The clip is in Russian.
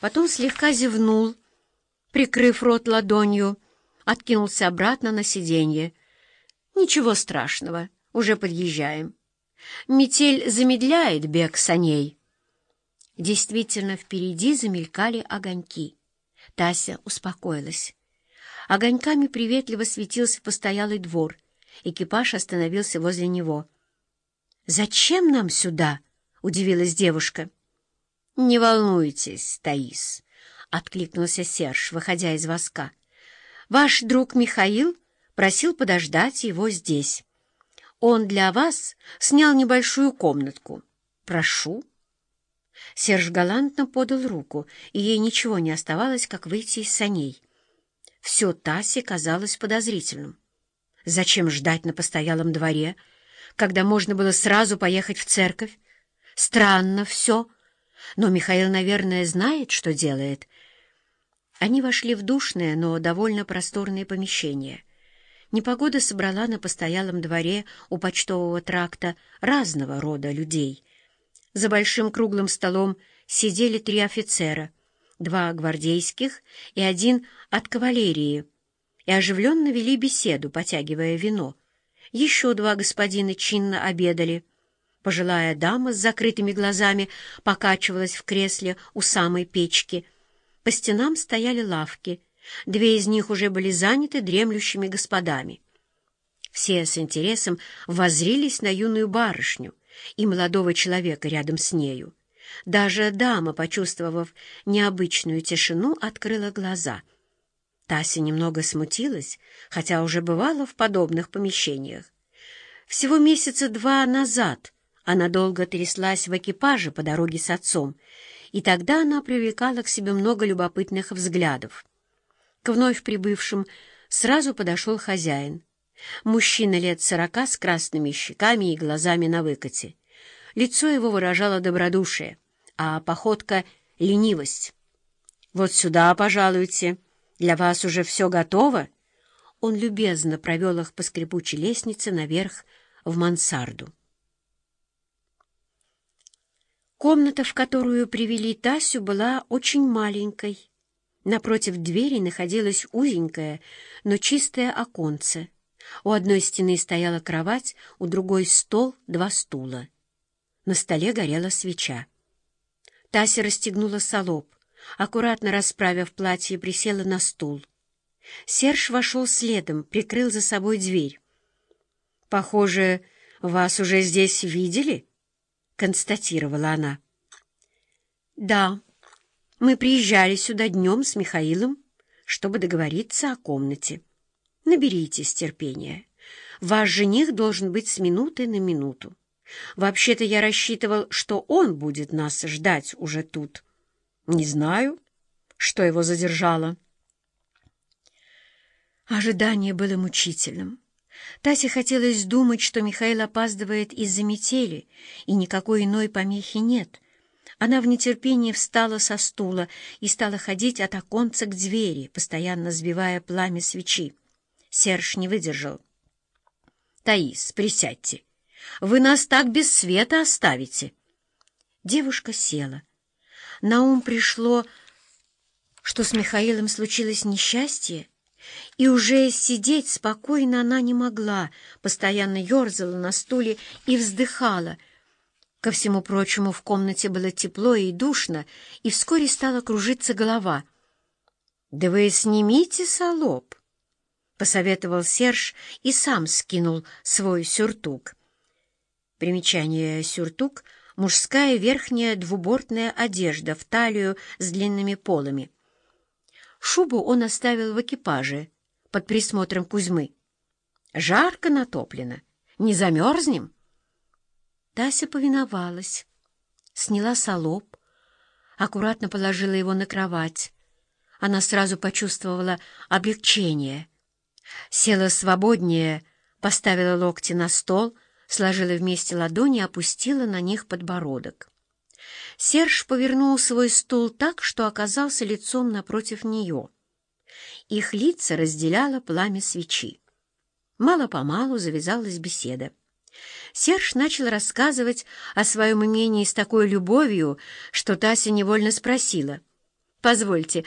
Потом слегка зевнул, прикрыв рот ладонью, откинулся обратно на сиденье. «Ничего страшного, уже подъезжаем. Метель замедляет бег саней». Действительно, впереди замелькали огоньки. Тася успокоилась. Огоньками приветливо светился постоялый двор. Экипаж остановился возле него. «Зачем нам сюда?» — удивилась девушка. «Не волнуйтесь, Таис», — откликнулся Серж, выходя из воска. «Ваш друг Михаил просил подождать его здесь. Он для вас снял небольшую комнатку. Прошу». Серж галантно подал руку, и ей ничего не оставалось, как выйти из саней. Все Тасе казалось подозрительным. Зачем ждать на постоялом дворе, когда можно было сразу поехать в церковь? Странно все. Но Михаил, наверное, знает, что делает. Они вошли в душное, но довольно просторное помещение. Непогода собрала на постоялом дворе у почтового тракта разного рода людей — за большим круглым столом сидели три офицера, два гвардейских и один от кавалерии, и оживленно вели беседу, потягивая вино. Еще два господина чинно обедали. Пожилая дама с закрытыми глазами покачивалась в кресле у самой печки. По стенам стояли лавки. Две из них уже были заняты дремлющими господами. Все с интересом воззрились на юную барышню, и молодого человека рядом с нею. Даже дама, почувствовав необычную тишину, открыла глаза. Тася немного смутилась, хотя уже бывала в подобных помещениях. Всего месяца два назад она долго тряслась в экипаже по дороге с отцом, и тогда она привлекала к себе много любопытных взглядов. К вновь прибывшим сразу подошел хозяин. Мужчина лет сорока с красными щеками и глазами на выкате. Лицо его выражало добродушие, а походка — ленивость. «Вот сюда, пожалуйте. Для вас уже все готово?» Он любезно провел их по скрипучей лестнице наверх в мансарду. Комната, в которую привели Тасю, была очень маленькой. Напротив двери находилось узенькое, но чистое оконце. У одной стены стояла кровать, у другой — стол, два стула. На столе горела свеча. Тася расстегнула солоб, аккуратно расправив платье, присела на стул. Серж вошел следом, прикрыл за собой дверь. — Похоже, вас уже здесь видели? — констатировала она. — Да, мы приезжали сюда днем с Михаилом, чтобы договориться о комнате. Наберитесь терпения. Ваш жених должен быть с минуты на минуту. Вообще-то я рассчитывал, что он будет нас ждать уже тут. Не знаю, что его задержало. Ожидание было мучительным. Тасе хотелось думать, что Михаил опаздывает из-за метели, и никакой иной помехи нет. Она в нетерпении встала со стула и стала ходить от оконца к двери, постоянно сбивая пламя свечи. Серж не выдержал. — Таис, присядьте. Вы нас так без света оставите. Девушка села. На ум пришло, что с Михаилом случилось несчастье, и уже сидеть спокойно она не могла, постоянно ерзала на стуле и вздыхала. Ко всему прочему, в комнате было тепло и душно, и вскоре стала кружиться голова. — Да вы снимите солоб, — посоветовал Серж и сам скинул свой сюртук. Примечание «сюртук» — мужская верхняя двубортная одежда в талию с длинными полами. Шубу он оставил в экипаже под присмотром Кузьмы. «Жарко натоплено. Не замерзнем?» Тася повиновалась, сняла солоб, аккуратно положила его на кровать. Она сразу почувствовала облегчение. Села свободнее, поставила локти на стол — сложила вместе ладони и опустила на них подбородок. Серж повернул свой стул так, что оказался лицом напротив нее. Их лица разделяло пламя свечи. Мало-помалу завязалась беседа. Серж начал рассказывать о своем имении с такой любовью, что Тася невольно спросила, Позвольте,